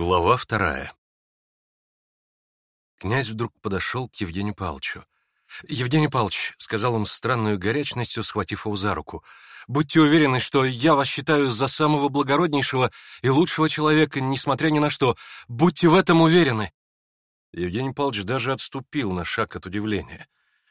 Глава вторая. Князь вдруг подошел к Евгению Павловичу. «Евгений Павлович», — сказал он с странной горячностью, схватив его за руку, — «будьте уверены, что я вас считаю за самого благороднейшего и лучшего человека, несмотря ни на что. Будьте в этом уверены». Евгений Павлович даже отступил на шаг от удивления.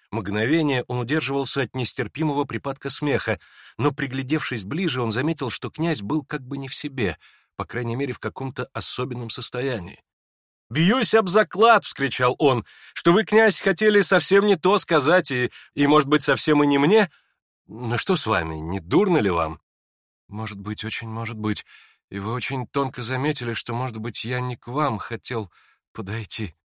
Мгновение он удерживался от нестерпимого припадка смеха, но, приглядевшись ближе, он заметил, что князь был как бы не в себе — по крайней мере, в каком-то особенном состоянии. «Бьюсь об заклад!» — вскричал он, — «что вы, князь, хотели совсем не то сказать, и, и, может быть, совсем и не мне. Но что с вами, не дурно ли вам?» «Может быть, очень может быть. И вы очень тонко заметили, что, может быть, я не к вам хотел подойти».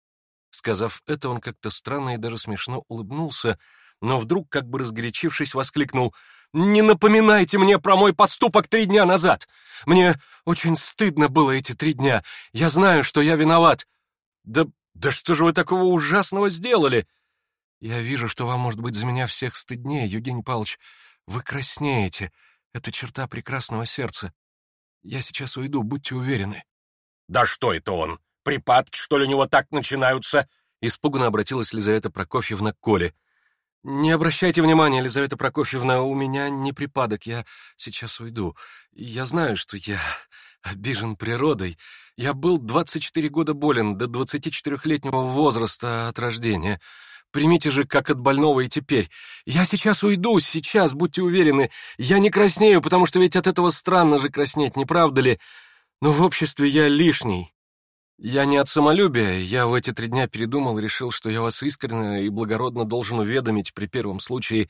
Сказав это, он как-то странно и даже смешно улыбнулся, но вдруг, как бы разгорячившись, воскликнул «Не напоминайте мне про мой поступок три дня назад! Мне очень стыдно было эти три дня. Я знаю, что я виноват. Да, да что же вы такого ужасного сделали? Я вижу, что вам может быть за меня всех стыднее, Евгений Павлович. Вы краснеете. Это черта прекрасного сердца. Я сейчас уйду, будьте уверены. Да что это он? Припадки, что ли, у него так начинаются? Испуганно обратилась Лизавета Прокофьевна к Коле. «Не обращайте внимания, Елизавета Прокофьевна, у меня не припадок, я сейчас уйду. Я знаю, что я обижен природой. Я был 24 года болен, до 24-летнего возраста от рождения. Примите же, как от больного и теперь. Я сейчас уйду, сейчас, будьте уверены. Я не краснею, потому что ведь от этого странно же краснеть, не правда ли? Но в обществе я лишний, я не от самолюбия, я в эти три дня передумал и решил, что я вас искренне и благородно должен уведомить при первом случае.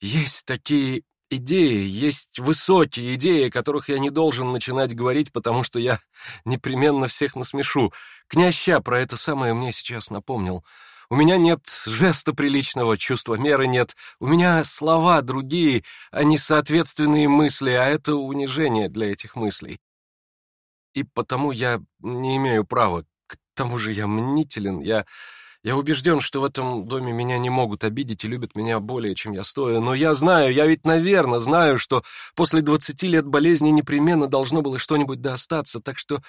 Есть такие идеи, есть высокие идеи, о которых я не должен начинать говорить, потому что я непременно всех насмешу. Княща про это самое мне сейчас напомнил. У меня нет жеста приличного, чувства меры нет. У меня слова другие, а не соответственные мысли, а это унижение для этих мыслей и потому я не имею права. К тому же я мнителен, я... Я убежден, что в этом доме меня не могут обидеть и любят меня более, чем я стою. Но я знаю, я ведь, наверное, знаю, что после двадцати лет болезни непременно должно было что-нибудь достаться, так что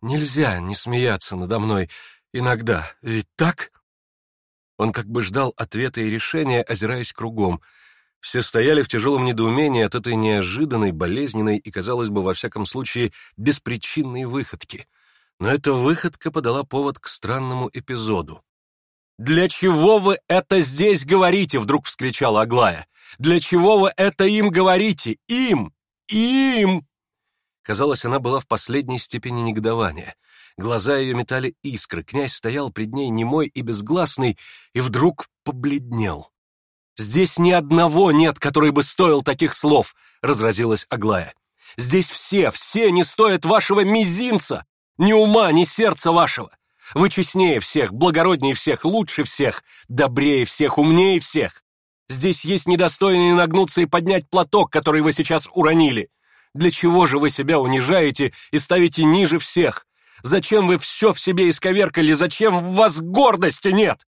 нельзя не смеяться надо мной иногда. Ведь так?» Он как бы ждал ответа и решения, озираясь кругом — все стояли в тяжелом недоумении от этой неожиданной, болезненной и, казалось бы, во всяком случае, беспричинной выходки. Но эта выходка подала повод к странному эпизоду. «Для чего вы это здесь говорите?» — вдруг вскричала Аглая. «Для чего вы это им говорите? Им! Им!» Казалось, она была в последней степени негодования. Глаза ее метали искры, князь стоял пред ней немой и безгласный, и вдруг побледнел. «Здесь ни одного нет, который бы стоил таких слов!» — разразилась Аглая. «Здесь все, все не стоят вашего мизинца! Ни ума, ни сердца вашего! Вы честнее всех, благороднее всех, лучше всех, добрее всех, умнее всех! Здесь есть недостойные нагнуться и поднять платок, который вы сейчас уронили! Для чего же вы себя унижаете и ставите ниже всех? Зачем вы все в себе исковеркали? Зачем в вас гордости нет?»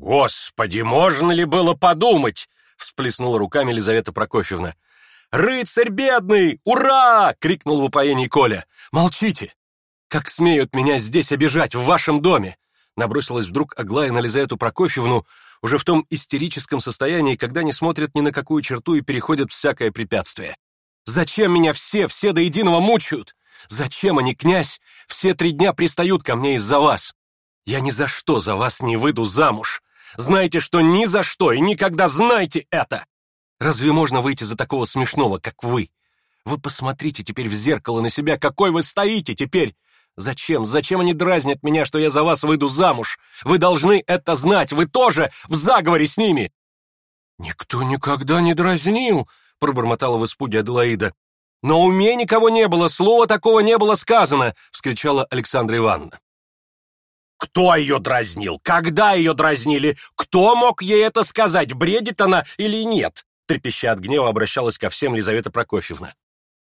«Господи, можно ли было подумать?» — всплеснула руками Лизавета Прокофьевна. «Рыцарь бедный! Ура!» — крикнул в упоении Коля. «Молчите! Как смеют меня здесь обижать, в вашем доме!» Набросилась вдруг Аглая на Лизавету Прокофьевну, уже в том истерическом состоянии, когда не смотрят ни на какую черту и переходят всякое препятствие. «Зачем меня все, все до единого мучают? Зачем они, князь, все три дня пристают ко мне из-за вас? Я ни за что за вас не выйду замуж. Знайте, что ни за что и никогда знайте это! Разве можно выйти за такого смешного, как вы? Вы посмотрите теперь в зеркало на себя, какой вы стоите теперь! Зачем? Зачем они дразнят меня, что я за вас выйду замуж? Вы должны это знать, вы тоже в заговоре с ними!» «Никто никогда не дразнил», — пробормотала в испуге Аделаида. Но у меня никого не было, слова такого не было сказано!» — вскричала Александра Ивановна. Кто ее дразнил? Когда ее дразнили? Кто мог ей это сказать, бредит она или нет?» Трепеща от гнева обращалась ко всем Лизавета Прокофьевна.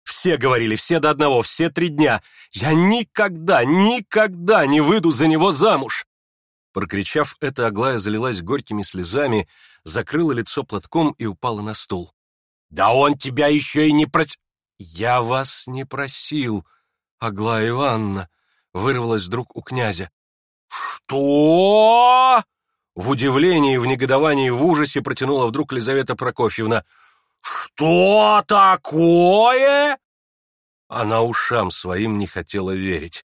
Все говорили, все до одного, все три дня. «Я никогда, никогда не выйду за него замуж!» Прокричав это, Аглая залилась горькими слезами, закрыла лицо платком и упала на стул. «Да он тебя еще и не прос...» «Я вас не просил, Аглая Ивановна!» — вырвалась вдруг у князя. «Что?» В удивлении, в негодовании, в ужасе протянула вдруг Лизавета Прокофьевна. «Что такое?» Она ушам своим не хотела верить.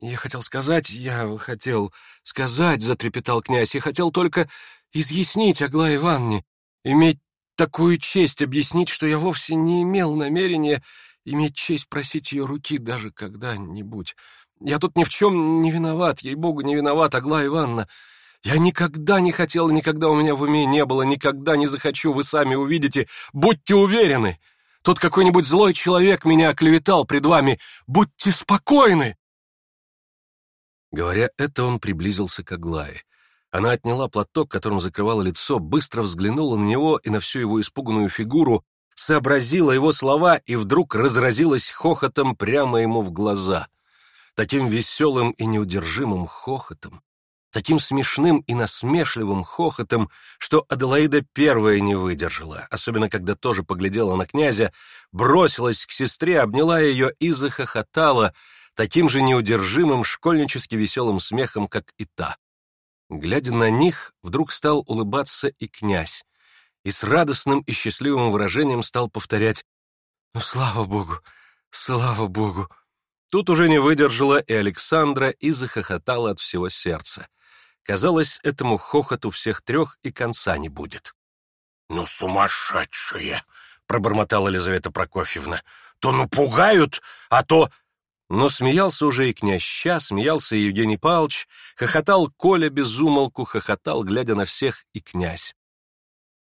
«Я хотел сказать, я хотел сказать», — затрепетал князь, «я хотел только изъяснить Аглае Ивановне, иметь такую честь объяснить, что я вовсе не имел намерения иметь честь просить ее руки даже когда-нибудь. Я тут ни в чем не виноват, ей-богу, не виноват, Аглая Ивановна. Я никогда не хотел, никогда у меня в уме не было, никогда не захочу, вы сами увидите. Будьте уверены. Тут какой-нибудь злой человек меня оклеветал пред вами. Будьте спокойны. Говоря это, он приблизился к Аглае. Она отняла платок, которым закрывала лицо, быстро взглянула на него и на всю его испуганную фигуру, сообразила его слова и вдруг разразилась хохотом прямо ему в глаза — таким веселым и неудержимым хохотом, таким смешным и насмешливым хохотом, что Аделаида первая не выдержала, особенно когда тоже поглядела на князя, бросилась к сестре, обняла ее и захохотала таким же неудержимым школьнически веселым смехом, как и та. Глядя на них, вдруг стал улыбаться и князь, и с радостным и счастливым выражением стал повторять «Ну, слава Богу! Слава Богу!» Тут уже не выдержала и Александра и захохотала от всего сердца. Казалось, этому хохоту всех трех и конца не будет. «Ну, сумасшедшие!» — пробормотала Елизавета Прокофьевна. «То напугают, а то...» Но смеялся уже и князь Ща, смеялся и Евгений Павлович, хохотал Коля безумолку, хохотал, глядя на всех, и князь.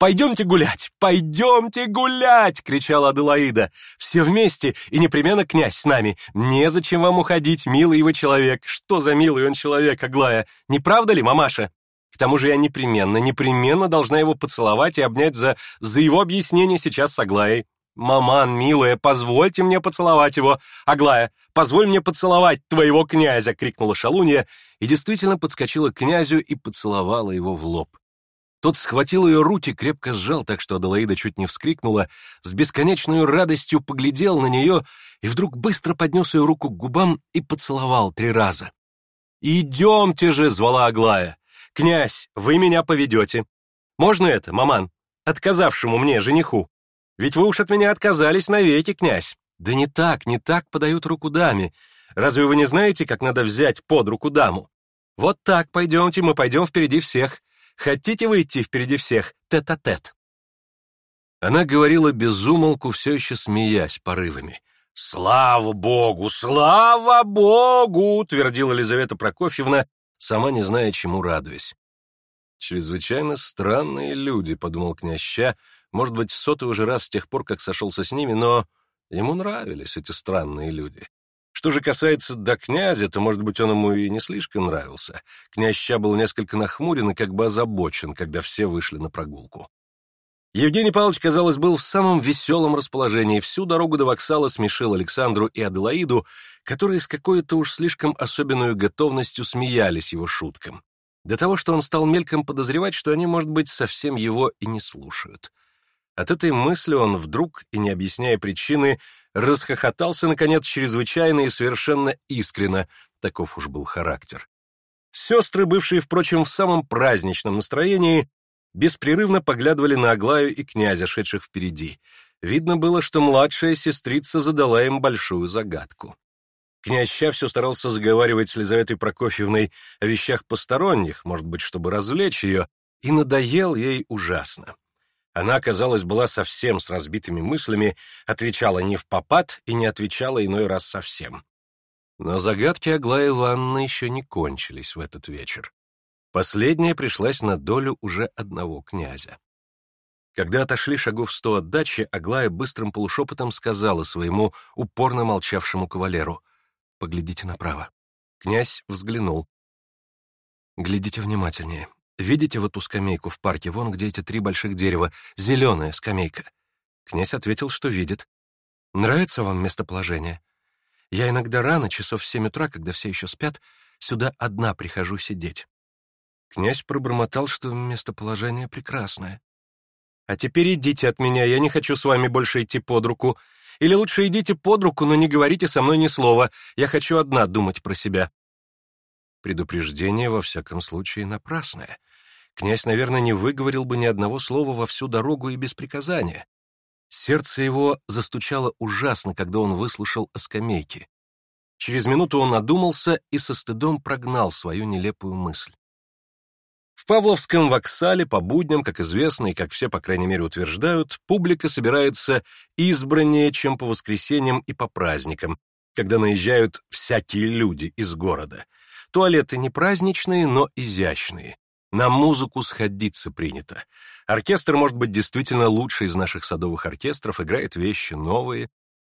«Пойдемте гулять! Пойдемте гулять!» — кричала Аделаида. «Все вместе, и непременно князь с нами. Незачем вам уходить, милый его человек. Что за милый он человек, Аглая? Не правда ли, мамаша?» К тому же я непременно, непременно должна его поцеловать и обнять за, за его объяснение сейчас с Аглаей. «Маман, милая, позвольте мне поцеловать его! Аглая, позволь мне поцеловать твоего князя!» — крикнула шалунья и действительно подскочила к князю и поцеловала его в лоб. Тот схватил ее руки, крепко сжал, так что Аделаида чуть не вскрикнула, с бесконечной радостью поглядел на нее и вдруг быстро поднес ее руку к губам и поцеловал три раза. «Идемте же!» — звала Аглая. «Князь, вы меня поведете. Можно это, маман, отказавшему мне жениху? Ведь вы уж от меня отказались навеки, князь». «Да не так, не так подают руку даме. Разве вы не знаете, как надо взять под руку даму? Вот так пойдемте, мы пойдем впереди всех. Хотите выйти впереди всех, тет-а-тет?» Она говорила безумолку, все еще смеясь порывами. «Слава Богу! Слава Богу!» — утвердила Елизавета Прокофьевна, сама не зная, чему радуясь. «Чрезвычайно странные люди», — подумал княща, может быть, в сотый уже раз с тех пор, как сошелся с ними, но ему нравились эти странные люди. Что же касается до князя, то, может быть, он ему и не слишком нравился. Князь Ща был несколько нахмурен и как бы озабочен, когда все вышли на прогулку. Евгений Павлович, казалось, был в самом веселом расположении. Всю дорогу до вокзала смешил Александру и Аделаиду, которые с какой-то уж слишком особенной готовностью смеялись его шуткам. До того, что он стал мельком подозревать, что они, может быть, совсем его и не слушают. От этой мысли он вдруг, и не объясняя причины, расхохотался, наконец, чрезвычайно и совершенно искренно. Таков уж был характер. Сестры, бывшие, впрочем, в самом праздничном настроении, беспрерывно поглядывали на Аглаю и князя, шедших впереди. Видно было, что младшая сестрица задала им большую загадку. Князь Ща все старался заговаривать с Лизаветой Прокофьевной о вещах посторонних, может быть, чтобы развлечь ее, и надоел ей ужасно. Она, казалось, была совсем с разбитыми мыслями, отвечала не в попад и не отвечала иной раз совсем. Но загадки Аглаи Ивановны еще не кончились в этот вечер. Последняя пришлась на долю уже одного князя. Когда отошли шагов сто от дачи, Аглая быстрым полушепотом сказала своему упорно молчавшему кавалеру «Поглядите направо». Князь взглянул. «Глядите внимательнее. «Видите вот ту скамейку в парке, вон где эти три больших дерева, зеленая скамейка?» Князь ответил, что видит. «Нравится вам местоположение? Я иногда рано, часов в семь утра, когда все еще спят, сюда одна прихожу сидеть». Князь пробормотал, что местоположение прекрасное. «А теперь идите от меня, я не хочу с вами больше идти под руку. Или лучше идите под руку, но не говорите со мной ни слова. Я хочу одна думать про себя». Предупреждение, во всяком случае, напрасное — князь, наверное, не выговорил бы ни одного слова во всю дорогу и без приказания. Сердце его застучало ужасно, когда он выслушал о скамейке. Через минуту он одумался и со стыдом прогнал свою нелепую мысль. В Павловском воксале по будням, как известно и как все, по крайней мере, утверждают, публика собирается избраннее, чем по воскресеньям и по праздникам, когда наезжают всякие люди из города. Туалеты не праздничные, но изящные. На музыку сходиться принято. Оркестр может быть действительно лучший из наших садовых оркестров, играет вещи новые.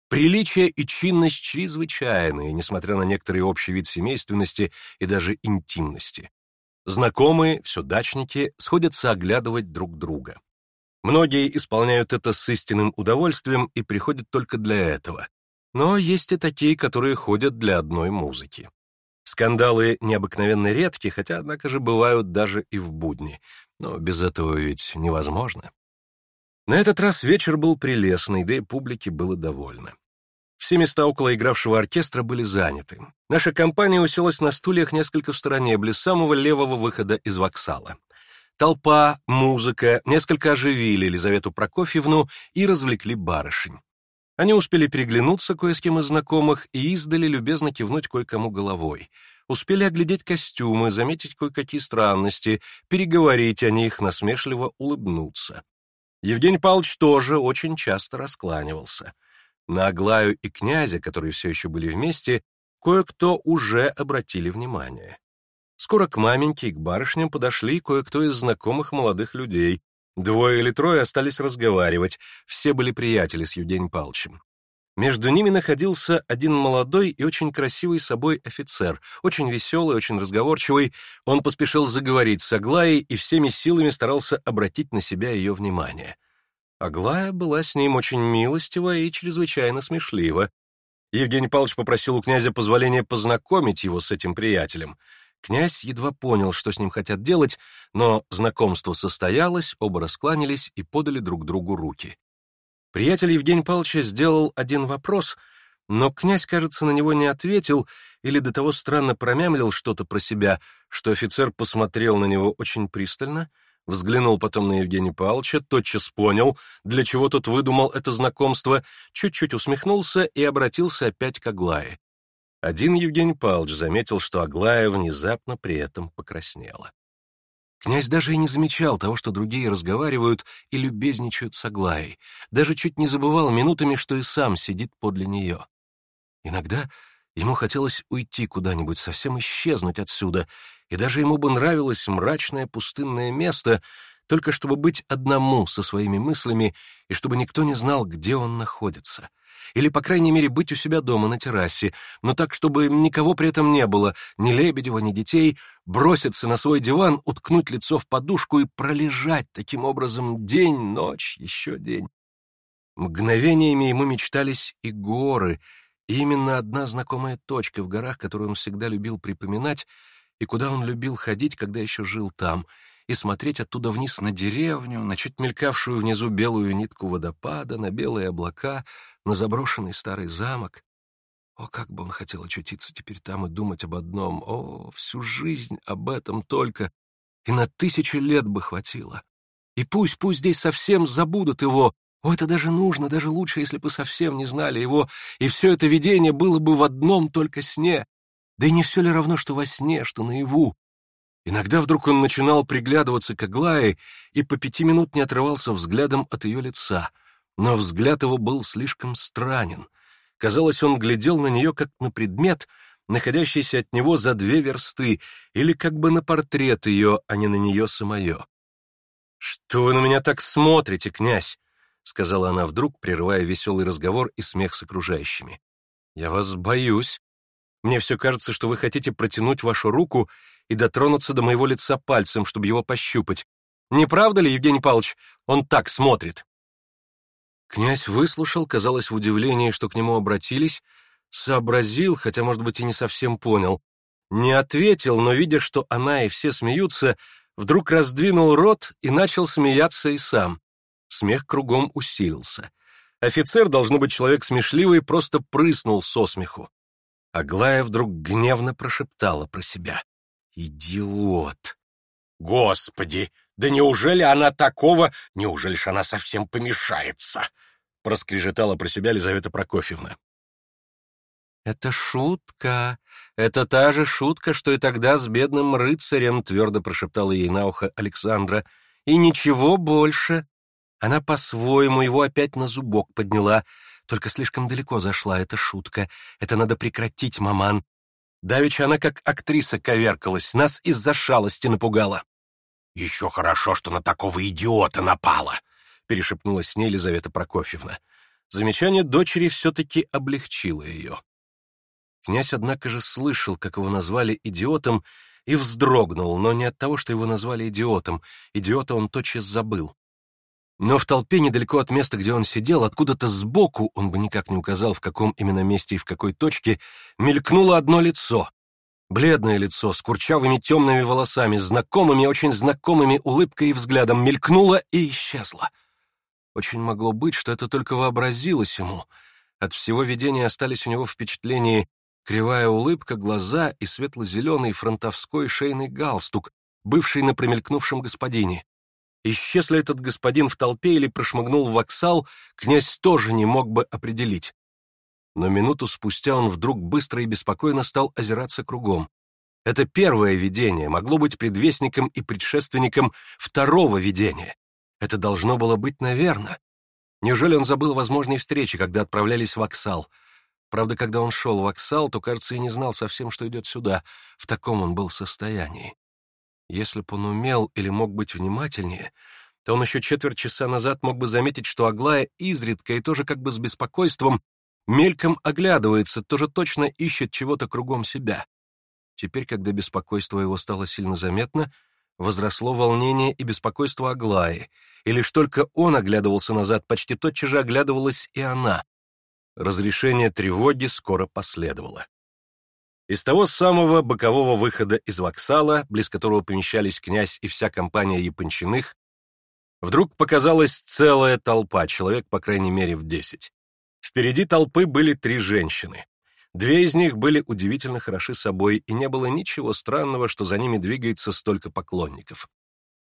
Приличие и чинность чрезвычайные, несмотря на некоторый общий вид семейственности и даже интимности. Знакомые, все дачники, сходятся оглядывать друг друга. Многие исполняют это с истинным удовольствием и приходят только для этого. Но есть и такие, которые ходят для одной музыки. Скандалы необыкновенно редки, хотя, однако же, бывают даже и в будни. Но без этого ведь невозможно. На этот раз вечер был прелестный, да и публике было довольно. Все места около игравшего оркестра были заняты. Наша компания уселась на стульях несколько в стороне, близ самого левого выхода из воксала. Толпа, музыка несколько оживили Елизавету Прокофьевну и развлекли барышень. Они успели переглянуться кое с кем из знакомых и издали любезно кивнуть кое-кому головой. Успели оглядеть костюмы, заметить кое-какие странности, переговорить о них, насмешливо улыбнуться. Евгений Павлович тоже очень часто раскланивался. На Аглаю и князя, которые все еще были вместе, кое-кто уже обратили внимание. Скоро к маменьке и к барышням подошли кое-кто из знакомых молодых людей, Двое или трое остались разговаривать, все были приятели с Евгением Павловичем. Между ними находился один молодой и очень красивый собой офицер, очень веселый, очень разговорчивый. Он поспешил заговорить с Аглаей и всеми силами старался обратить на себя ее внимание. Аглая была с ним очень милостива и чрезвычайно смешлива. Евгений Павлович попросил у князя позволения познакомить его с этим приятелем — Князь едва понял, что с ним хотят делать, но знакомство состоялось, оба раскланялись и подали друг другу руки. Приятель Евгений Павловича сделал один вопрос, но князь, кажется, на него не ответил или до того странно промямлил что-то про себя, что офицер посмотрел на него очень пристально, взглянул потом на Евгения Павловича, тотчас понял, для чего тот выдумал это знакомство, чуть-чуть усмехнулся и обратился опять к Аглае. Один Евгений Павлович заметил, что Аглая внезапно при этом покраснела. Князь даже и не замечал того, что другие разговаривают и любезничают с Аглаей, даже чуть не забывал минутами, что и сам сидит подле нее. Иногда ему хотелось уйти куда-нибудь, совсем исчезнуть отсюда, и даже ему бы нравилось мрачное пустынное место, только чтобы быть одному со своими мыслями и чтобы никто не знал, где он находится — или, по крайней мере, быть у себя дома на террасе, но так, чтобы никого при этом не было, ни Лебедева, ни детей, броситься на свой диван, уткнуть лицо в подушку и пролежать таким образом день, ночь, еще день. Мгновениями ему мечтались и горы, и именно одна знакомая точка в горах, которую он всегда любил припоминать и куда он любил ходить, когда еще жил там — и смотреть оттуда вниз на деревню, на чуть мелькавшую внизу белую нитку водопада, на белые облака, на заброшенный старый замок. О, как бы он хотел очутиться теперь там и думать об одном. О, всю жизнь об этом только. И на тысячу лет бы хватило. И пусть, пусть здесь совсем забудут его. О, это даже нужно, даже лучше, если бы совсем не знали его, и все это видение было бы в одном только сне. Да и не все ли равно, что во сне, что наяву? Иногда вдруг он начинал приглядываться к Аглае и по пяти минут не отрывался взглядом от ее лица, но взгляд его был слишком странен. Казалось, он глядел на нее как на предмет, находящийся от него за две версты, или как бы на портрет ее, а не на нее самое. «Что вы на меня так смотрите, князь?» — сказала она вдруг, прерывая веселый разговор и смех с окружающими. «Я вас боюсь. Мне все кажется, что вы хотите протянуть вашу руку и дотронуться до моего лица пальцем, чтобы его пощупать. Не правда ли, Евгений Павлович, он так смотрит? Князь выслушал, казалось, в удивлении, что к нему обратились, сообразил, хотя, может быть, и не совсем понял. Не ответил, но, видя, что она и все смеются, вдруг раздвинул рот и начал смеяться и сам. Смех кругом усилился. Офицер, должно быть, человек смешливый, просто прыснул со смеху. Аглая вдруг гневно прошептала про себя. Идиот! Господи! Да неужели она такого... Неужели ж она совсем помешается? Проскрежетала про себя Лизавета Прокофьевна. «Это шутка! Это та же шутка, что и тогда с бедным рыцарем!» — твердо прошептала ей на ухо Александра. «И ничего больше!» Она по-своему его опять на зубок подняла. «Только слишком далеко зашла эта шутка. Это надо прекратить, маман. Давеча она как актриса коверкалась, нас из-за шалости напугала. «Еще хорошо, что на такого идиота напала!» — перешепнулась с ней Елизавета Прокофьевна. Замечание дочери все-таки облегчило ее. Князь, однако же, слышал, как его назвали идиотом, и вздрогнул, но не от того, что его назвали идиотом. Идиота он тотчас забыл. Но в толпе недалеко от места, где он сидел, откуда-то сбоку, он бы никак не указал, в каком именно месте и в какой точке, мелькнуло одно лицо. Бледное лицо с курчавыми темными волосами, знакомыми, очень знакомыми улыбкой и взглядом, мелькнуло и исчезло. Очень могло быть, что это только вообразилось ему. От всего видения остались у него впечатления кривая улыбка, глаза и светло-зеленый фронтовской шейный галстук, бывший на промелькнувшем господине. Исчез ли этот господин в толпе или прошмыгнул в вокзал, князь тоже не мог бы определить. Но минуту спустя он вдруг быстро и беспокойно стал озираться кругом. Это первое видение могло быть предвестником и предшественником второго видения. Это должно было быть, наверное. Неужели он забыл возможные встречи, когда отправлялись в Оксал? Правда, когда он шел в Оксал, то, кажется, и не знал совсем, что идет сюда. В таком он был состоянии. Если бы он умел или мог быть внимательнее, то он еще четверть часа назад мог бы заметить, что Аглая изредка и тоже как бы с беспокойством мельком оглядывается, тоже точно ищет чего-то кругом себя. Теперь, когда беспокойство его стало сильно заметно, возросло волнение и беспокойство Аглаи, и лишь только он оглядывался назад, почти тотчас же оглядывалась и она. Разрешение тревоги скоро последовало. Из того самого бокового выхода из воксала, близ которого помещались князь и вся компания Япончиных, вдруг показалась целая толпа, человек, по крайней мере, в десять. Впереди толпы были три женщины. Две из них были удивительно хороши собой, и не было ничего странного, что за ними двигается столько поклонников.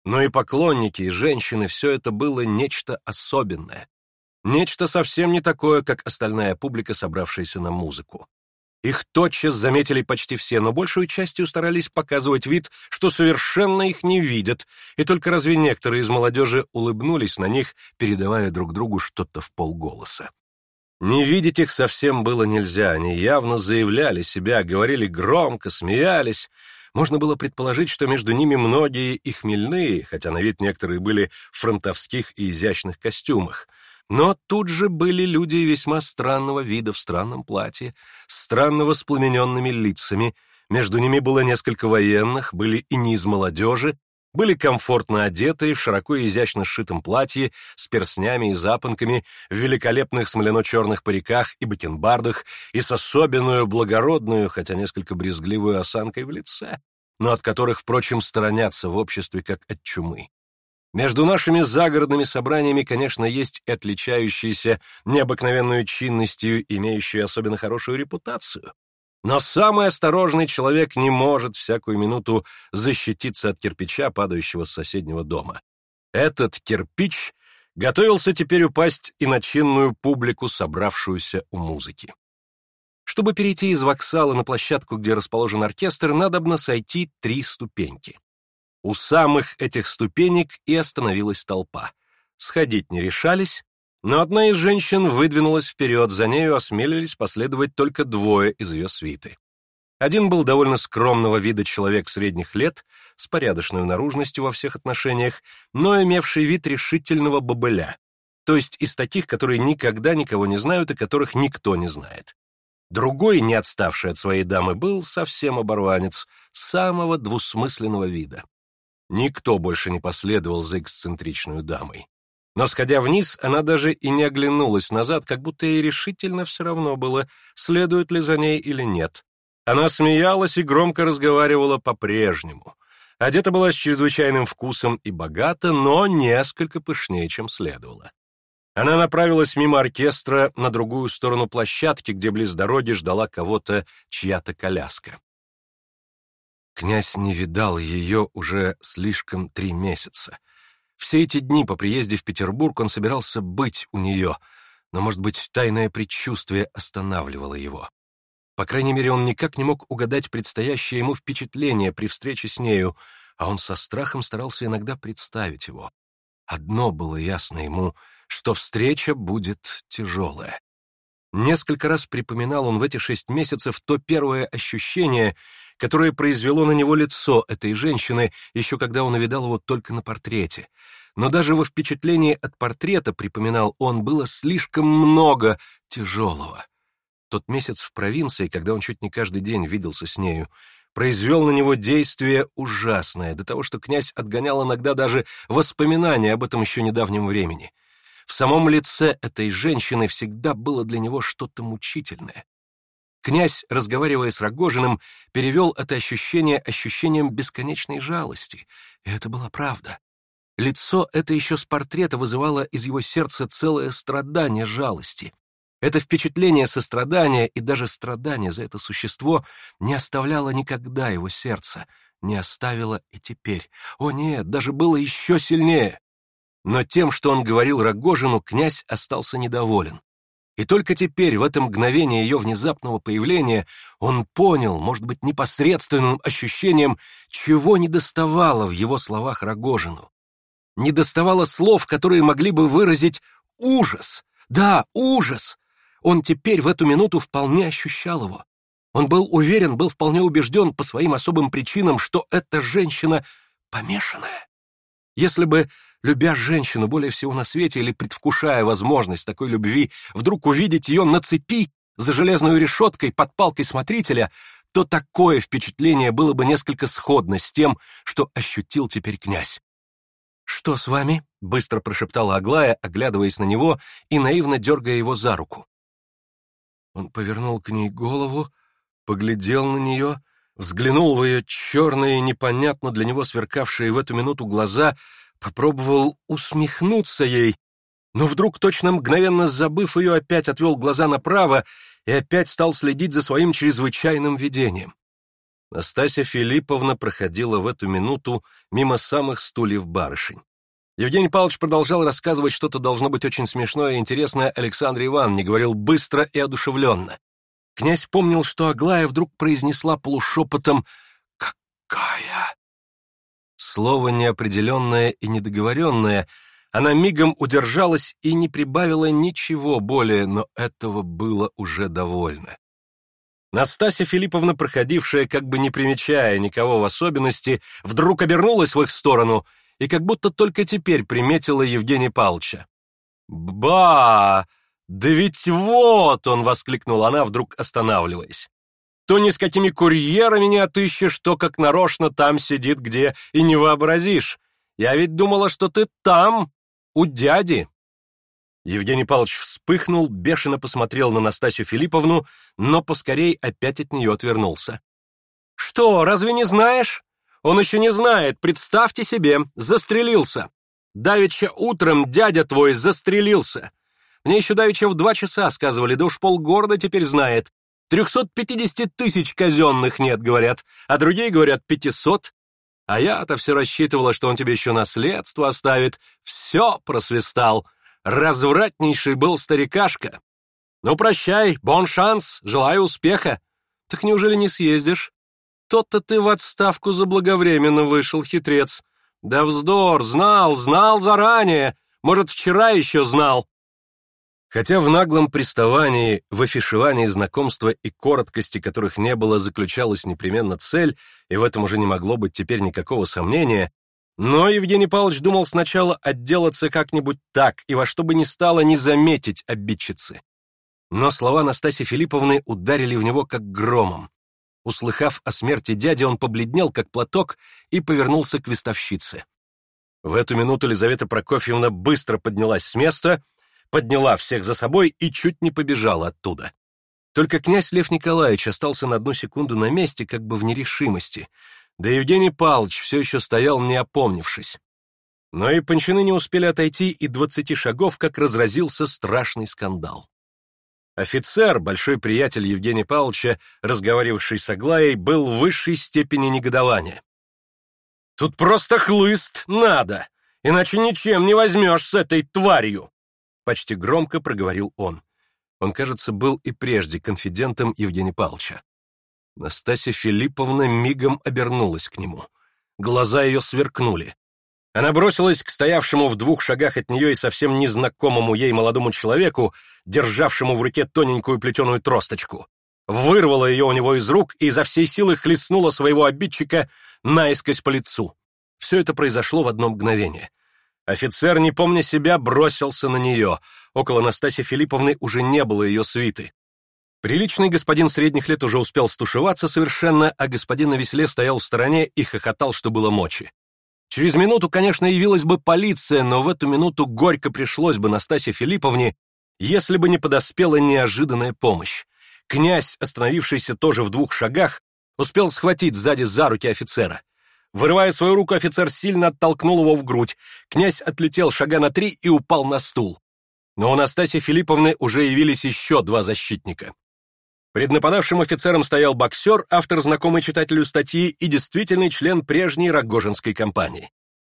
Но и поклонники, и женщины — все это было нечто особенное. Нечто совсем не такое, как остальная публика, собравшаяся на музыку. Их тотчас заметили почти все, но большую частью старались показывать вид, что совершенно их не видят, и только разве некоторые из молодежи улыбнулись на них, передавая друг другу что-то в полголоса. Не видеть их совсем было нельзя, они явно заявляли себя, говорили громко, смеялись. Можно было предположить, что между ними многие и хмельные, хотя на вид некоторые были в фронтовских и изящных костюмах. Но тут же были люди весьма странного вида в странном платье, странно воспламененными лицами, между ними было несколько военных, были и не из молодежи, были комфортно одетые в широко и изящно сшитом платье с перстнями и запонками, в великолепных смоляно-черных париках и бакенбардах и с особенную благородную, хотя несколько брезгливую осанкой в лице, но от которых, впрочем, сторонятся в обществе как от чумы. Между нашими загородными собраниями, конечно, есть отличающиеся необыкновенную чинностью, имеющие особенно хорошую репутацию. Но самый осторожный человек не может всякую минуту защититься от кирпича, падающего с соседнего дома. Этот кирпич готовился теперь упасть и на чинную публику, собравшуюся у музыки. Чтобы перейти из воксала на площадку, где расположен оркестр, надобно сойти три ступеньки. У самых этих ступенек и остановилась толпа. Сходить не решались, но одна из женщин выдвинулась вперед, за нею осмелились последовать только двое из ее свиты. Один был довольно скромного вида человек средних лет, с порядочной наружностью во всех отношениях, но имевший вид решительного бобыля, то есть из таких, которые никогда никого не знают и которых никто не знает. Другой, не отставший от своей дамы, был совсем оборванец, самого двусмысленного вида. Никто больше не последовал за эксцентричную дамой. Но, сходя вниз, она даже и не оглянулась назад, как будто ей решительно все равно было, следует ли за ней или нет. Она смеялась и громко разговаривала по-прежнему. Одета была с чрезвычайным вкусом и богата, но несколько пышнее, чем следовало. Она направилась мимо оркестра на другую сторону площадки, где близ дороги ждала кого-то чья-то коляска. Князь не видал ее уже слишком три месяца. Все эти дни по приезде в Петербург он собирался быть у нее, но, может быть, тайное предчувствие останавливало его. По крайней мере, он никак не мог угадать предстоящее ему впечатление при встрече с нею, а он со страхом старался иногда представить его. Одно было ясно ему, что встреча будет тяжелая. Несколько раз припоминал он в эти шесть месяцев то первое ощущение, которое произвело на него лицо этой женщины, еще когда он увидал его только на портрете. Но даже во впечатлении от портрета, припоминал он, было слишком много тяжелого. Тот месяц в провинции, когда он чуть не каждый день виделся с нею, произвел на него действие ужасное, до того, что князь отгонял иногда даже воспоминания об этом еще недавнем времени. В самом лице этой женщины всегда было для него что-то мучительное. Князь, разговаривая с Рогожиным, перевел это ощущение ощущением бесконечной жалости. И это была правда. Лицо это еще с портрета вызывало из его сердца целое страдание жалости. Это впечатление сострадания и даже страдания за это существо не оставляло никогда его сердца, не оставило и теперь. О нет, даже было еще сильнее. Но тем, что он говорил Рогожину, князь остался недоволен. И только теперь, в это мгновение ее внезапного появления, он понял, может быть, непосредственным ощущением, чего недоставало в его словах Рогожину. Недоставало слов, которые могли бы выразить ужас. Да, ужас. Он теперь в эту минуту вполне ощущал его. Он был уверен, был вполне убежден по своим особым причинам, что эта женщина помешанная. Если бы, любя женщину более всего на свете или предвкушая возможность такой любви, вдруг увидеть ее на цепи за железную решеткой под палкой смотрителя, то такое впечатление было бы несколько сходно с тем, что ощутил теперь князь. «Что с вами?» — быстро прошептала Аглая, оглядываясь на него и наивно дергая его за руку. Он повернул к ней голову, поглядел на нее взглянул в ее черные, непонятно для него сверкавшие в эту минуту глаза, попробовал усмехнуться ей, но вдруг, точно мгновенно забыв ее, опять отвел глаза направо и опять стал следить за своим чрезвычайным видением. Настасья Филипповна проходила в эту минуту мимо самых стульев барышень. Евгений Павлович продолжал рассказывать что-то, должно быть, очень смешное и интересное Александре Ивановне, говорил быстро и одушевленно. Князь помнил, что Аглая вдруг произнесла полушепотом «Какая?» Слово неопределенное и недоговоренное, она мигом удержалась и не прибавила ничего более, но этого было уже довольно. Настасья Филипповна, проходившая, как бы не примечая никого в особенности, вдруг обернулась в их сторону и как будто только теперь приметила Евгения Павловича. «Ба!» «Да ведь вот он!» — воскликнула она, вдруг останавливаясь. «То ни с какими курьерами не отыщешь, то как нарочно там сидит где, и не вообразишь. Я ведь думала, что ты там, у дяди». Евгений Павлович вспыхнул, бешено посмотрел на Настасью Филипповну, но поскорей опять от нее отвернулся. «Что, разве не знаешь? Он еще не знает, представьте себе, застрелился. Давеча утром дядя твой застрелился. Мне еще давеча в два часа сказывали, да уж полгорода теперь знает. 350 тысяч казенных нет, говорят, а другие говорят 500. А я-то все рассчитывала, что он тебе еще наследство оставит. Все просвистал. Развратнейший был старикашка. Ну, прощай, бон шанс, желаю успеха. Так неужели не съездишь? Тот-то ты в отставку заблаговременно вышел, хитрец. Да вздор, знал, знал заранее. Может, вчера еще знал. Хотя в наглом приставании, в афишевании знакомства и короткости, которых не было, заключалась непременно цель, и в этом уже не могло быть теперь никакого сомнения, но Евгений Павлович думал сначала отделаться как-нибудь так и во что бы ни стало не заметить обидчицы. Но слова Настаси Филипповны ударили в него как громом. Услыхав о смерти дяди, он побледнел, как платок, и повернулся к вестовщице. В эту минуту Лизавета Прокофьевна быстро поднялась с места — подняла всех за собой и чуть не побежала оттуда. Только князь Лев Николаевич остался на одну секунду на месте, как бы в нерешимости, да Евгений Павлович все еще стоял, не опомнившись. Но и пончины не успели отойти и двадцати шагов, как разразился страшный скандал. Офицер, большой приятель Евгения Павловича, разговаривавший с Аглаей, был в высшей степени негодования. «Тут просто хлыст надо, иначе ничем не возьмешь с этой тварью!» Почти громко проговорил он. Он, кажется, был и прежде конфидентом Евгения Павловича. Настасья Филипповна мигом обернулась к нему. Глаза ее сверкнули. Она бросилась к стоявшему в двух шагах от нее и совсем незнакомому ей молодому человеку, державшему в руке тоненькую плетеную тросточку. Вырвала ее у него из рук и изо всей силы хлестнула своего обидчика наискось по лицу. Все это произошло в одно мгновение. Офицер, не помня себя, бросился на нее. Около Настасьи Филипповны уже не было ее свиты. Приличный господин средних лет уже успел стушеваться совершенно, а господин на веселе стоял в стороне и хохотал, что было мочи. Через минуту, конечно, явилась бы полиция, но в эту минуту горько пришлось бы Настасье Филипповне, если бы не подоспела неожиданная помощь. Князь, остановившийся тоже в двух шагах, успел схватить сзади за руки офицера. Вырывая свою руку, офицер сильно оттолкнул его в грудь. Князь отлетел шага на три и упал на стул. Но у Настасьи Филипповны уже явились еще два защитника. Пред нападавшим офицером стоял боксер, автор знакомый читателю статьи и действительный член прежней Рогожинской компании.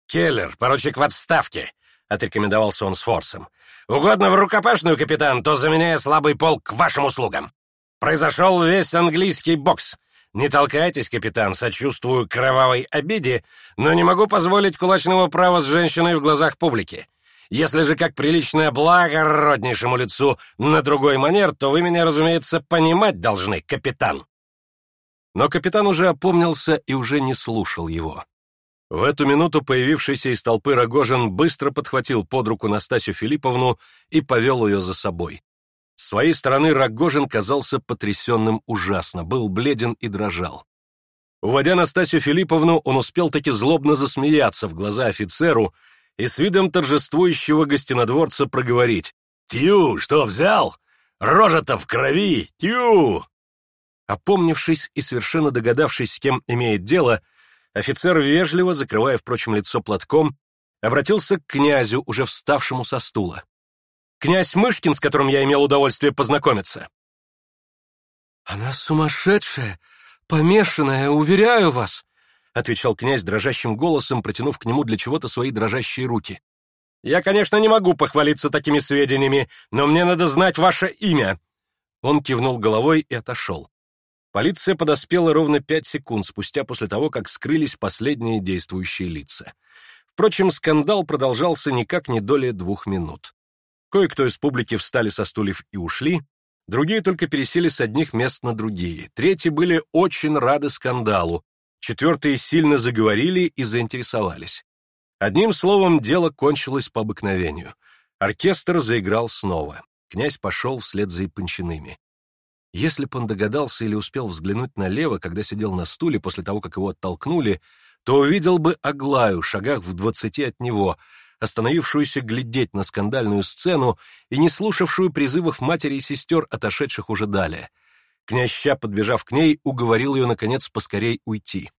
«Келлер, поручик в отставке!» — отрекомендовался он с форсом. «Угодно в рукопашную, капитан, то заменяя слабый пол к вашим услугам. Произошел весь английский бокс. Не толкайтесь, капитан, сочувствую кровавой обиде, но не могу позволить кулачного права с женщиной в глазах публики. Если же как приличное благороднейшему лицу на другой манер, то вы меня, разумеется, понимать должны, капитан». Но капитан уже опомнился и уже не слушал его. В эту минуту появившийся из толпы Рогожин быстро подхватил под руку Настасью Филипповну и повел ее за собой. С своей стороны Рогожин казался потрясенным ужасно, был бледен и дрожал. Уводя Настасью Филипповну, он успел таки злобно засмеяться в глаза офицеру и с видом торжествующего гостинодворца проговорить. «Тю, что взял? Рожа-то в крови! Тю!» Опомнившись и совершенно догадавшись, с кем имеет дело, офицер вежливо, закрывая, впрочем, лицо платком, обратился к князю, уже вставшему со стула князь Мышкин, с которым я имел удовольствие познакомиться». «Она сумасшедшая, помешанная, уверяю вас», — отвечал князь дрожащим голосом, протянув к нему для чего-то свои дрожащие руки. «Я, конечно, не могу похвалиться такими сведениями, но мне надо знать ваше имя». Он кивнул головой и отошел. Полиция подоспела ровно пять секунд спустя после того, как скрылись последние действующие лица. Впрочем, скандал продолжался никак не долее двух минут. Кое-кто из публики встали со стульев и ушли, другие только пересели с одних мест на другие, третьи были очень рады скандалу, четвертые сильно заговорили и заинтересовались. Одним словом, дело кончилось по обыкновению. Оркестр заиграл снова. Князь пошел вслед за Япончиными. Если бы он догадался или успел взглянуть налево, когда сидел на стуле после того, как его оттолкнули, то увидел бы Аглаю в шагах в двадцати от него — остановившуюся глядеть на скандальную сцену и не слушавшую призывов матери и сестер, отошедших уже далее. Княща, подбежав к ней, уговорил ее, наконец, поскорей уйти.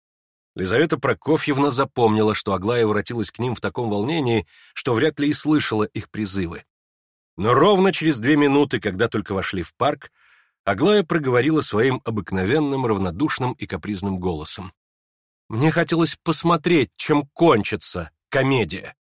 Лизавета Прокофьевна запомнила, что Аглая воротилась к ним в таком волнении, что вряд ли и слышала их призывы. Но ровно через две минуты, когда только вошли в парк, Аглая проговорила своим обыкновенным, равнодушным и капризным голосом. «Мне хотелось посмотреть, чем кончится комедия».